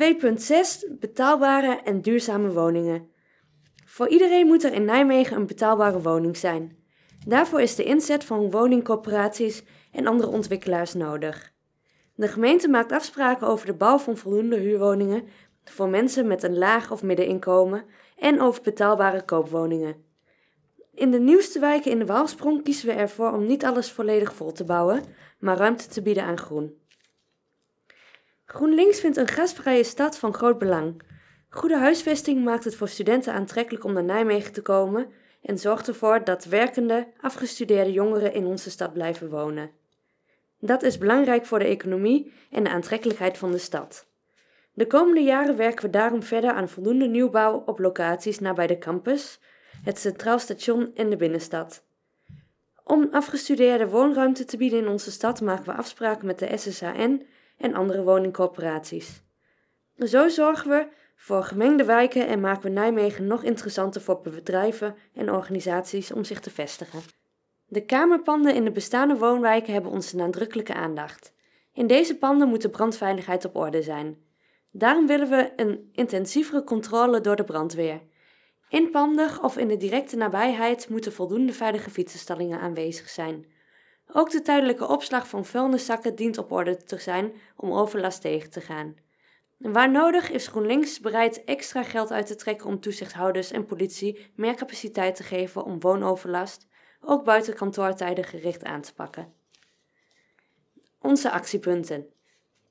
2.6 Betaalbare en duurzame woningen. Voor iedereen moet er in Nijmegen een betaalbare woning zijn. Daarvoor is de inzet van woningcorporaties en andere ontwikkelaars nodig. De gemeente maakt afspraken over de bouw van voldoende huurwoningen voor mensen met een laag of middeninkomen en over betaalbare koopwoningen. In de nieuwste wijken in de Waalsprong kiezen we ervoor om niet alles volledig vol te bouwen, maar ruimte te bieden aan groen. GroenLinks vindt een gasvrije stad van groot belang. Goede huisvesting maakt het voor studenten aantrekkelijk om naar Nijmegen te komen en zorgt ervoor dat werkende, afgestudeerde jongeren in onze stad blijven wonen. Dat is belangrijk voor de economie en de aantrekkelijkheid van de stad. De komende jaren werken we daarom verder aan voldoende nieuwbouw op locaties nabij de campus, het Centraal Station en de binnenstad. Om afgestudeerde woonruimte te bieden in onze stad maken we afspraken met de SSHN en andere woningcorporaties. Zo zorgen we voor gemengde wijken en maken we Nijmegen nog interessanter voor bedrijven en organisaties om zich te vestigen. De kamerpanden in de bestaande woonwijken hebben onze nadrukkelijke aandacht. In deze panden moet de brandveiligheid op orde zijn. Daarom willen we een intensievere controle door de brandweer. In panden of in de directe nabijheid moeten voldoende veilige fietsenstallingen aanwezig zijn. Ook de tijdelijke opslag van vuilniszakken dient op orde te zijn om overlast tegen te gaan. Waar nodig is GroenLinks bereid extra geld uit te trekken om toezichthouders en politie meer capaciteit te geven om woonoverlast, ook buiten kantoortijden gericht aan te pakken. Onze actiepunten.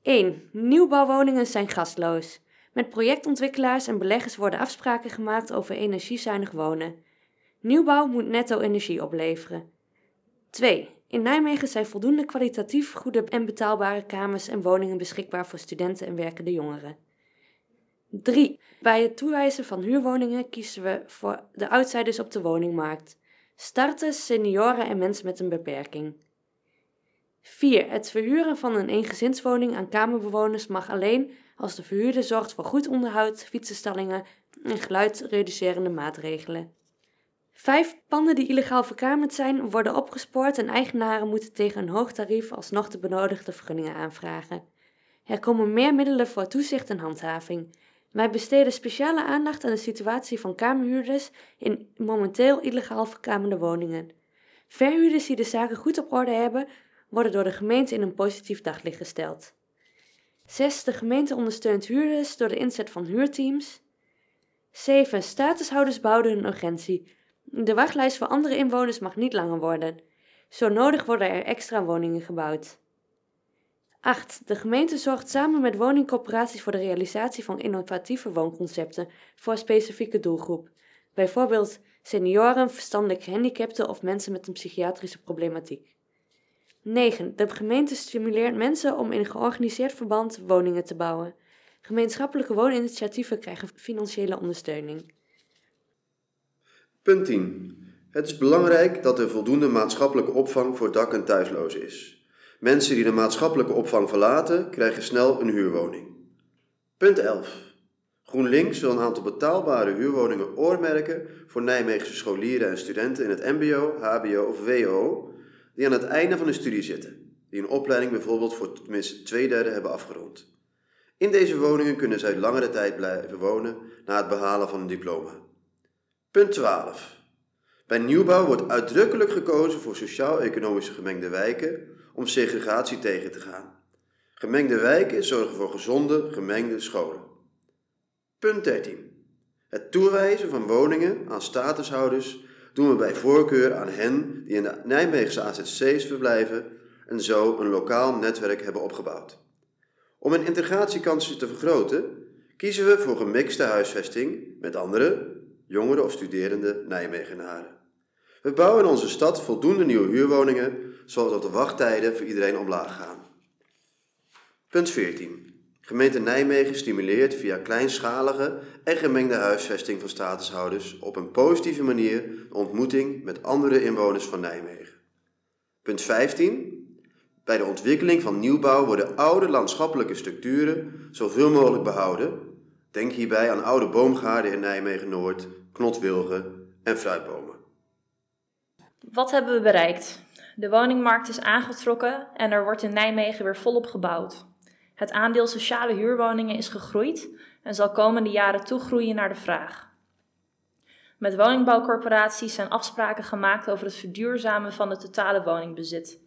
1. Nieuwbouwwoningen zijn gastloos. Met projectontwikkelaars en beleggers worden afspraken gemaakt over energiezuinig wonen. Nieuwbouw moet netto energie opleveren. 2. In Nijmegen zijn voldoende kwalitatief goede en betaalbare kamers en woningen beschikbaar voor studenten en werkende jongeren. 3. Bij het toewijzen van huurwoningen kiezen we voor de outsiders op de woningmarkt. Starters, senioren en mensen met een beperking. 4. Het verhuren van een eengezinswoning aan kamerbewoners mag alleen als de verhuurder zorgt voor goed onderhoud, fietsenstallingen en geluidreducerende maatregelen. Vijf panden die illegaal verkamerd zijn, worden opgespoord en eigenaren moeten tegen een hoog tarief alsnog de benodigde vergunningen aanvragen. Er komen meer middelen voor toezicht en handhaving. Wij besteden speciale aandacht aan de situatie van kamerhuurders in momenteel illegaal verkamerde woningen. Verhuurders die de zaken goed op orde hebben, worden door de gemeente in een positief daglicht gesteld. 6. De gemeente ondersteunt huurders door de inzet van huurteams. 7. Statushouders bouwen hun urgentie. De wachtlijst voor andere inwoners mag niet langer worden. Zo nodig worden er extra woningen gebouwd. 8. De gemeente zorgt samen met woningcorporaties voor de realisatie van innovatieve woonconcepten voor een specifieke doelgroep, bijvoorbeeld senioren, verstandelijk gehandicapten of mensen met een psychiatrische problematiek. 9. De gemeente stimuleert mensen om in georganiseerd verband woningen te bouwen. Gemeenschappelijke wooninitiatieven krijgen financiële ondersteuning. Punt 10. Het is belangrijk dat er voldoende maatschappelijke opvang voor dak- en thuislozen is. Mensen die de maatschappelijke opvang verlaten, krijgen snel een huurwoning. Punt 11. GroenLinks wil een aantal betaalbare huurwoningen oormerken voor Nijmeegse scholieren en studenten in het MBO, HBO of WO die aan het einde van hun studie zitten, die een opleiding bijvoorbeeld voor tenminste twee derde hebben afgerond. In deze woningen kunnen zij langere tijd blijven wonen na het behalen van een diploma. Punt 12. Bij nieuwbouw wordt uitdrukkelijk gekozen voor sociaal-economische gemengde wijken om segregatie tegen te gaan. Gemengde wijken zorgen voor gezonde, gemengde scholen. Punt 13. Het toewijzen van woningen aan statushouders doen we bij voorkeur aan hen die in de Nijmeegse AZC's verblijven en zo een lokaal netwerk hebben opgebouwd. Om hun integratiekansen te vergroten, kiezen we voor gemixte huisvesting met andere, jongere of studerende Nijmegenaren. We bouwen in onze stad voldoende nieuwe huurwoningen, zodat de wachttijden voor iedereen omlaag gaan. Punt 14. Gemeente Nijmegen stimuleert via kleinschalige en gemengde huisvesting van statushouders op een positieve manier de ontmoeting met andere inwoners van Nijmegen. Punt 15. Bij de ontwikkeling van nieuwbouw worden oude landschappelijke structuren zoveel mogelijk behouden. Denk hierbij aan oude boomgaarden in Nijmegen-Noord, knotwilgen en fruitbomen. Wat hebben we bereikt? De woningmarkt is aangetrokken en er wordt in Nijmegen weer volop gebouwd. Het aandeel sociale huurwoningen is gegroeid en zal komende jaren toegroeien naar de vraag. Met woningbouwcorporaties zijn afspraken gemaakt over het verduurzamen van het totale woningbezit.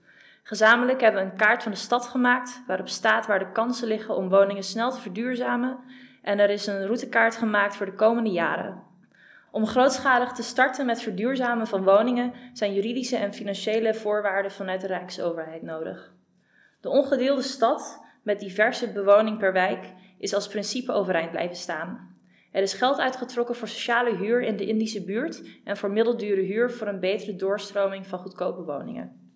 Gezamenlijk hebben we een kaart van de stad gemaakt waarop staat waar de kansen liggen om woningen snel te verduurzamen en er is een routekaart gemaakt voor de komende jaren. Om grootschalig te starten met verduurzamen van woningen zijn juridische en financiële voorwaarden vanuit de Rijksoverheid nodig. De ongedeelde stad met diverse bewoning per wijk is als principe overeind blijven staan. Er is geld uitgetrokken voor sociale huur in de Indische buurt en voor middeldure huur voor een betere doorstroming van goedkope woningen.